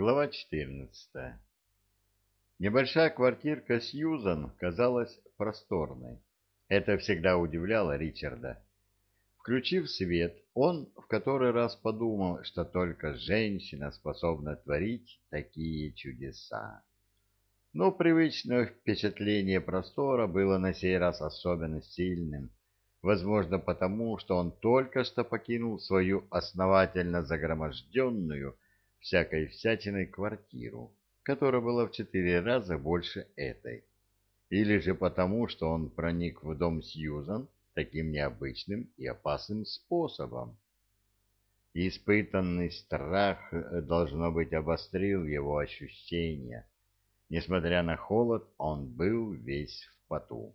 Глава 14. Небольшая квартирка Сьюзан казалась просторной. Это всегда удивляло Ричарда. Включив свет, он в который раз подумал, что только женщина способна творить такие чудеса. Но привычное впечатление простора было на сей раз особенно сильным, возможно потому, что он только что покинул свою основательно загроможденную, всякой всячиной квартиру, которая была в четыре раза больше этой, или же потому, что он проник в дом Сьюзан таким необычным и опасным способом. Испытанный страх, э, должно быть, обострил его ощущения. Несмотря на холод, он был весь в поту.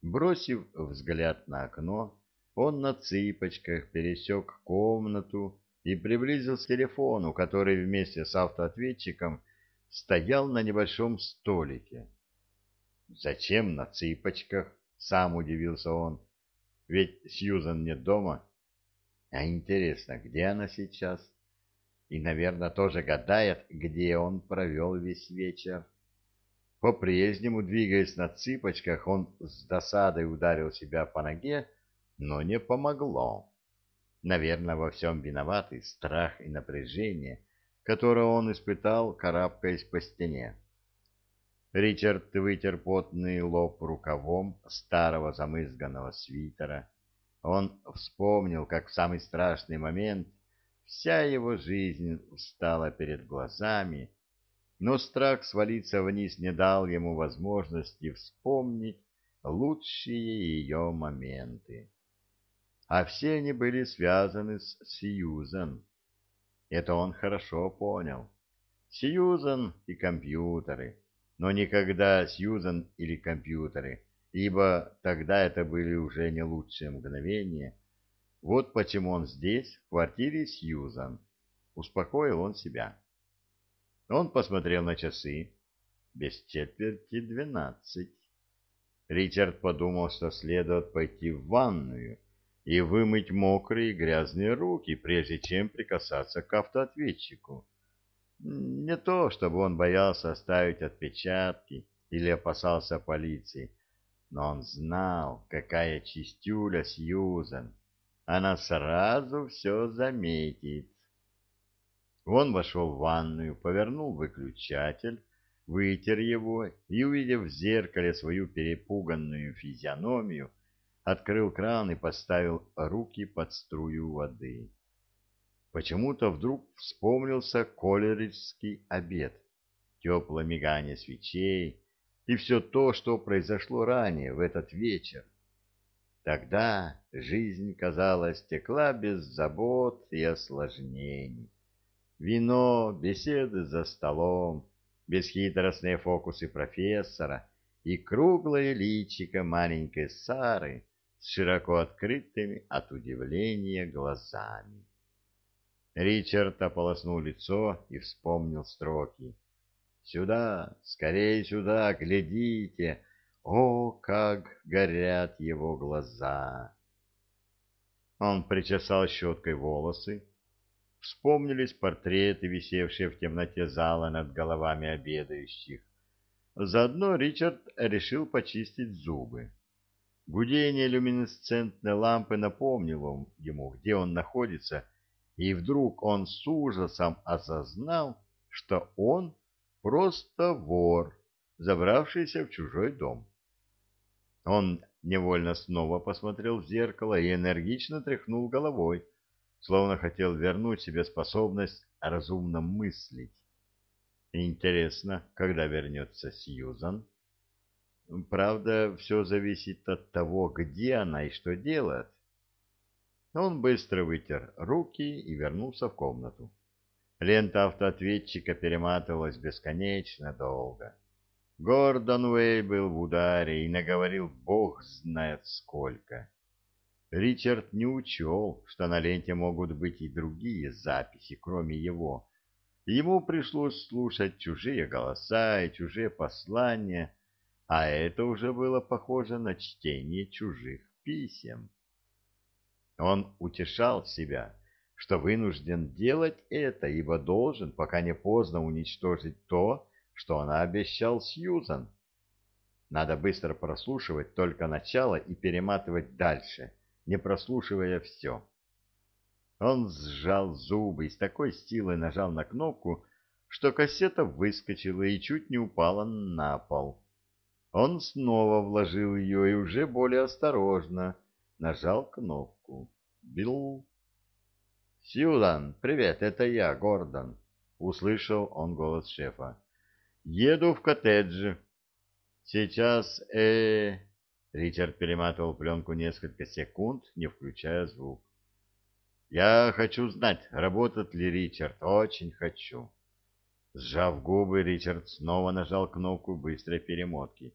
Бросив взгляд на окно, он на цыпочках пересек комнату и приблизился к телефону, который вместе с автоответчиком стоял на небольшом столике. «Зачем на цыпочках?» — сам удивился он. «Ведь Сьюзан нет дома. А интересно, где она сейчас?» И, наверное, тоже гадает, где он провел весь вечер. По-прежнему, двигаясь на цыпочках, он с досадой ударил себя по ноге, но не помогло. Наверное, во всем виноваты страх и напряжение, которое он испытал, карабкаясь по стене. Ричард вытер потный лоб рукавом старого замызганного свитера. Он вспомнил, как в самый страшный момент вся его жизнь встала перед глазами, но страх свалиться вниз не дал ему возможности вспомнить лучшие ее моменты а все они были связаны с Сьюзен. Это он хорошо понял. Сьюзен и компьютеры, но никогда Сьюзен или компьютеры, ибо тогда это были уже не лучшие мгновения. Вот почему он здесь, в квартире Сьюзан. Успокоил он себя. Он посмотрел на часы. Без четверти двенадцать. Ричард подумал, что следует пойти в ванную, и вымыть мокрые и грязные руки, прежде чем прикасаться к автоответчику. Не то, чтобы он боялся оставить отпечатки или опасался полиции, но он знал, какая чистюля Сьюзан. Она сразу все заметит. Он вошел в ванную, повернул выключатель, вытер его и, увидев в зеркале свою перепуганную физиономию, открыл кран и поставил руки под струю воды. Почему-то вдруг вспомнился коллериджский обед, теплое мигание свечей и все то, что произошло ранее, в этот вечер. Тогда жизнь, казалось, текла без забот и осложнений. Вино, беседы за столом, бесхитростные фокусы профессора и круглое личико маленькой Сары — широко открытыми от удивления глазами. Ричард ополоснул лицо и вспомнил строки. «Сюда, скорее сюда, глядите! О, как горят его глаза!» Он причесал щеткой волосы. Вспомнились портреты, висевшие в темноте зала над головами обедающих. Заодно Ричард решил почистить зубы. Гудение люминесцентной лампы напомнило ему, где он находится, и вдруг он с ужасом осознал, что он просто вор, забравшийся в чужой дом. Он невольно снова посмотрел в зеркало и энергично тряхнул головой, словно хотел вернуть себе способность разумно мыслить. Интересно, когда вернется Сьюзан? Правда, все зависит от того, где она и что делает. Он быстро вытер руки и вернулся в комнату. Лента автоответчика перематывалась бесконечно долго. Гордон Уэй был в ударе и наговорил бог знает сколько. Ричард не учел, что на ленте могут быть и другие записи, кроме его. Ему пришлось слушать чужие голоса и чужие послания, а это уже было похоже на чтение чужих писем. Он утешал себя, что вынужден делать это, ибо должен, пока не поздно, уничтожить то, что она обещал Сьюзан. Надо быстро прослушивать только начало и перематывать дальше, не прослушивая все. Он сжал зубы и с такой силой нажал на кнопку, что кассета выскочила и чуть не упала на пол. Он снова вложил ее и уже более осторожно нажал кнопку. Билл. «Сьюзан, привет, это я, Гордон», — услышал он голос шефа. «Еду в коттедж. Сейчас, э...» Ричард перематывал пленку несколько секунд, не включая звук. «Я хочу знать, работает ли Ричард. Очень хочу». Сжав губы, Ричард снова нажал кнопку быстрой перемотки.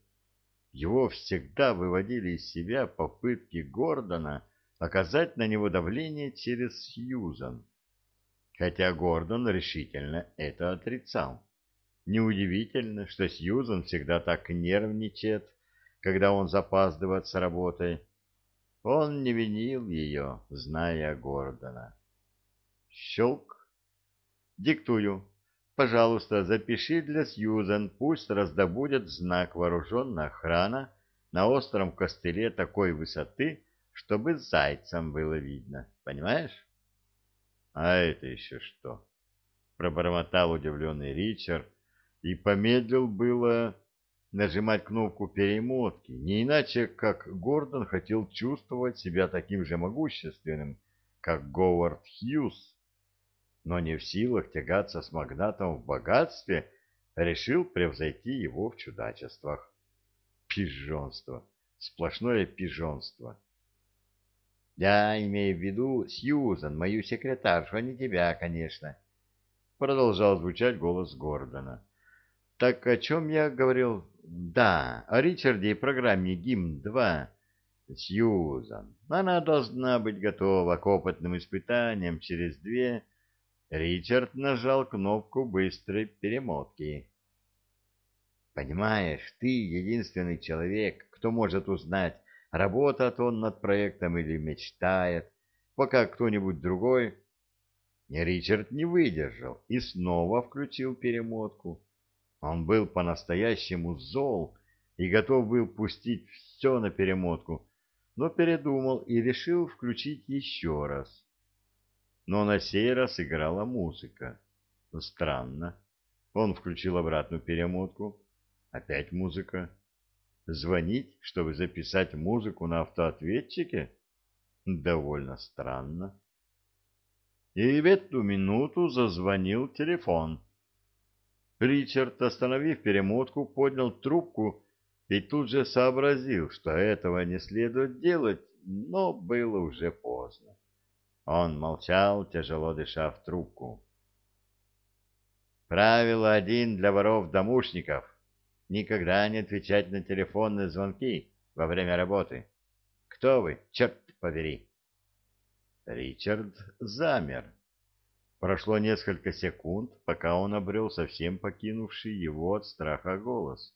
Его всегда выводили из себя попытки Гордона оказать на него давление через Сьюзан. Хотя Гордон решительно это отрицал. Неудивительно, что Сьюзан всегда так нервничает, когда он запаздывает с работой. Он не винил ее, зная Гордона. Щелк. Диктую. Пожалуйста, запиши для Сьюзен, пусть раздобудет знак вооруженная охрана на остром костыле такой высоты, чтобы зайцам было видно. Понимаешь? А это еще что? Пробормотал удивленный Ричард и помедлил было нажимать кнопку перемотки, не иначе, как Гордон хотел чувствовать себя таким же могущественным, как Говард Хьюз но не в силах тягаться с магнатом в богатстве, решил превзойти его в чудачествах. Пижонство, сплошное пижонство. Я имею в виду Сьюзан, мою секретаршу, а не тебя, конечно. Продолжал звучать голос Гордона. Так о чем я говорил? Да, о Ричарде и программе ГИМ-2. Сьюзан. Она должна быть готова к опытным испытаниям через две Ричард нажал кнопку быстрой перемотки. «Понимаешь, ты единственный человек, кто может узнать, работает он над проектом или мечтает, пока кто-нибудь другой...» Ричард не выдержал и снова включил перемотку. Он был по-настоящему зол и готов был пустить все на перемотку, но передумал и решил включить еще раз но на сей раз играла музыка. Странно. Он включил обратную перемотку. Опять музыка. Звонить, чтобы записать музыку на автоответчике? Довольно странно. И в эту минуту зазвонил телефон. Ричард, остановив перемотку, поднял трубку и тут же сообразил, что этого не следует делать, но было уже поздно. Он молчал, тяжело дыша в трубку. Правило один для воров-домушников. Никогда не отвечать на телефонные звонки во время работы. Кто вы, черт побери? Ричард замер. Прошло несколько секунд, пока он обрел совсем покинувший его от страха голос.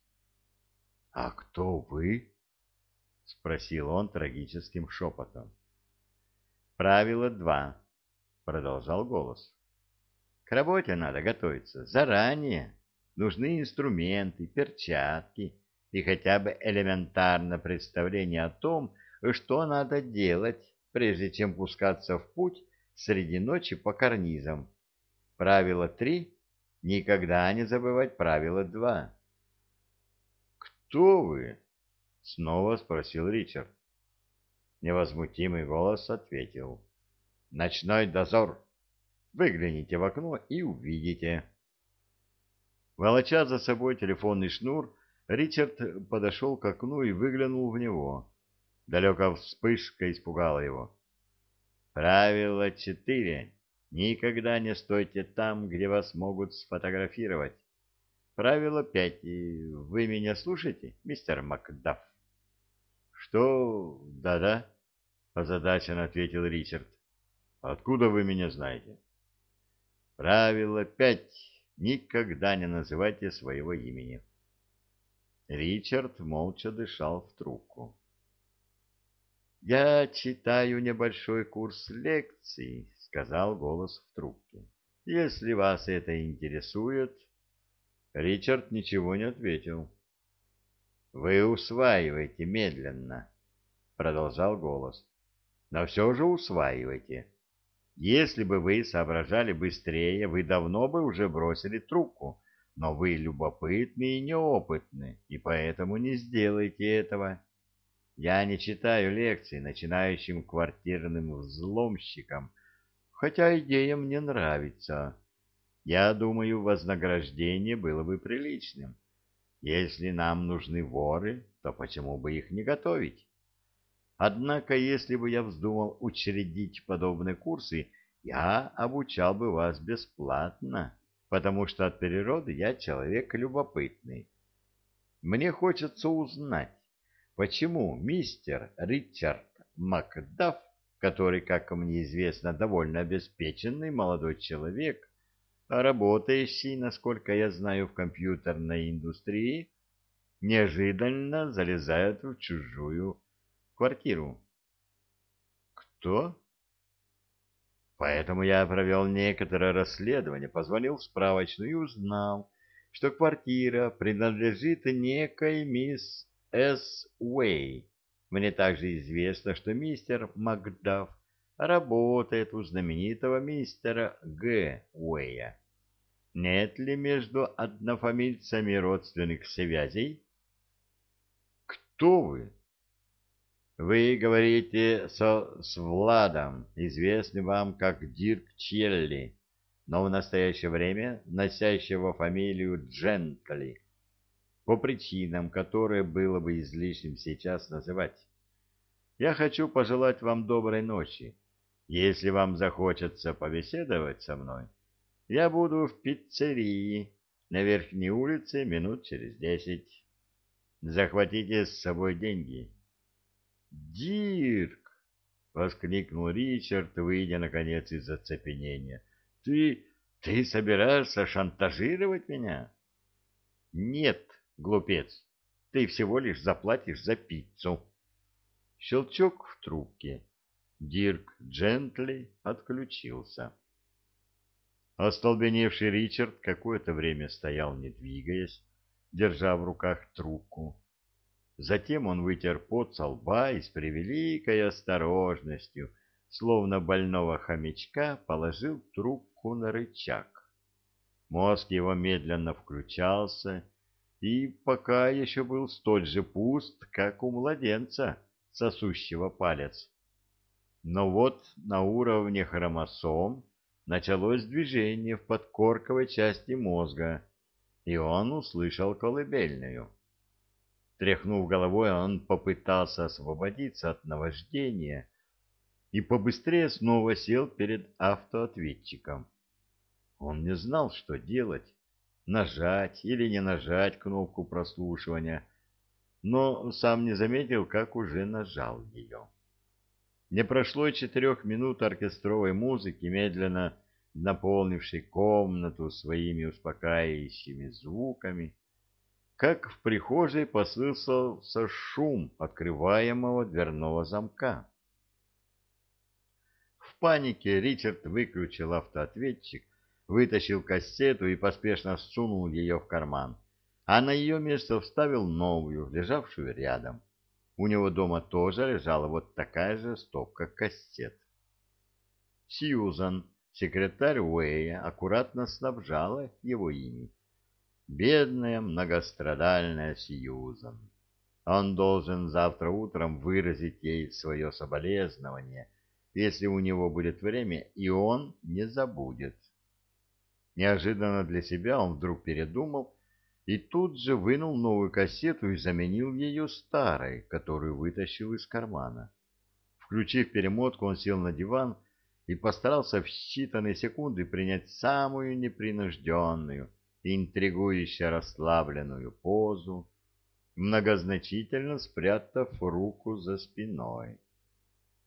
— А кто вы? — спросил он трагическим шепотом. Правило два, продолжал голос. К работе надо готовиться заранее. Нужны инструменты, перчатки и хотя бы элементарно представление о том, что надо делать, прежде чем пускаться в путь среди ночи по карнизам. Правило три — никогда не забывать правило два. «Кто вы?» — снова спросил Ричард. Невозмутимый голос ответил. «Ночной дозор. Выгляните в окно и увидите». Волоча за собой телефонный шнур, Ричард подошел к окну и выглянул в него. Далекая вспышка испугала его. Правило четыре. Никогда не стойте там, где вас могут сфотографировать. Правило пять. Вы меня слушаете, мистер Макдафф? Что? Да-да, озадаченно ответил Ричард. Откуда вы меня знаете? Правило пять. Никогда не называйте своего имени. Ричард молча дышал в трубку. Я читаю небольшой курс лекций, сказал голос в трубке. Если вас это интересует... Ричард ничего не ответил. Вы усваиваете медленно, продолжал голос. Но все же усваивайте. Если бы вы соображали быстрее, вы давно бы уже бросили трубку, но вы любопытны и неопытны, и поэтому не сделаете этого. Я не читаю лекции начинающим квартирным взломщикам, хотя идея мне нравится. Я думаю, вознаграждение было бы приличным. Если нам нужны воры, то почему бы их не готовить? Однако, если бы я вздумал учредить подобные курсы, я обучал бы вас бесплатно, потому что от природы я человек любопытный. Мне хочется узнать, почему мистер Ричард Макдафф который, как мне известно, довольно обеспеченный молодой человек, работающий, насколько я знаю, в компьютерной индустрии, неожиданно залезает в чужую квартиру. Кто? Поэтому я провел некоторое расследование, позвонил в справочную и узнал, что квартира принадлежит некой мисс С. Уэй, мне также известно, что мистер Макдаф работает у знаменитого мистера Г. Уэя. Нет ли между однофамильцами родственных связей? Кто вы? Вы говорите со, с Владом, известным вам как Дирк Челли, но в настоящее время носящего фамилию Джентли по причинам, которые было бы излишним сейчас называть. Я хочу пожелать вам доброй ночи. Если вам захочется побеседовать со мной, я буду в пиццерии на верхней улице минут через десять. Захватите с собой деньги. Дирк! — воскликнул Ричард, выйдя, наконец, из оцепенения. — Ты... ты собираешься шантажировать меня? — Нет, глупец, ты всего лишь заплатишь за пиццу. Щелчок в трубке. Дирк Джентли отключился. Остолбеневший Ричард какое-то время стоял, не двигаясь, держа в руках трубку. Затем он вытер пот со лба и с превеликой осторожностью, словно больного хомячка, положил трубку на рычаг. Мозг его медленно включался и пока еще был столь же пуст, как у младенца, сосущего палец. Но вот на уровне хромосом началось движение в подкорковой части мозга, и он услышал колыбельную. Тряхнув головой, он попытался освободиться от наваждения и побыстрее снова сел перед автоответчиком. Он не знал, что делать нажать или не нажать кнопку прослушивания, но сам не заметил, как уже нажал ее. Не прошло четырех минут оркестровой музыки, медленно наполнившей комнату своими успокаивающими звуками, как в прихожей послышался шум открываемого дверного замка. В панике Ричард выключил автоответчик, вытащил кассету и поспешно сунул ее в карман, а на ее место вставил новую, лежавшую рядом. У него дома тоже лежала вот такая же стопка кассет. Сьюзан, секретарь Уэя, аккуратно снабжала его ими. Бедная многострадальная Сьюзан. Он должен завтра утром выразить ей свое соболезнование, если у него будет время, и он не забудет. Неожиданно для себя он вдруг передумал и тут же вынул новую кассету и заменил ее старой, которую вытащил из кармана. Включив перемотку, он сел на диван и постарался в считанные секунды принять самую непринужденную, интригующе расслабленную позу, многозначительно спрятав руку за спиной.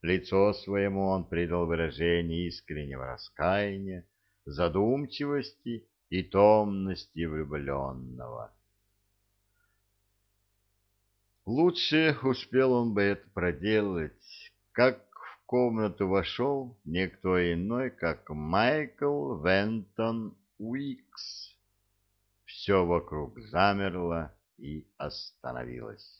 Лицо своему он придал выражение искреннего раскаяния, задумчивости и томности влюбленного. Лучше успел он бы это проделать, как в комнату вошел никто иной, как Майкл Вентон Уикс. Все вокруг замерло и остановилось.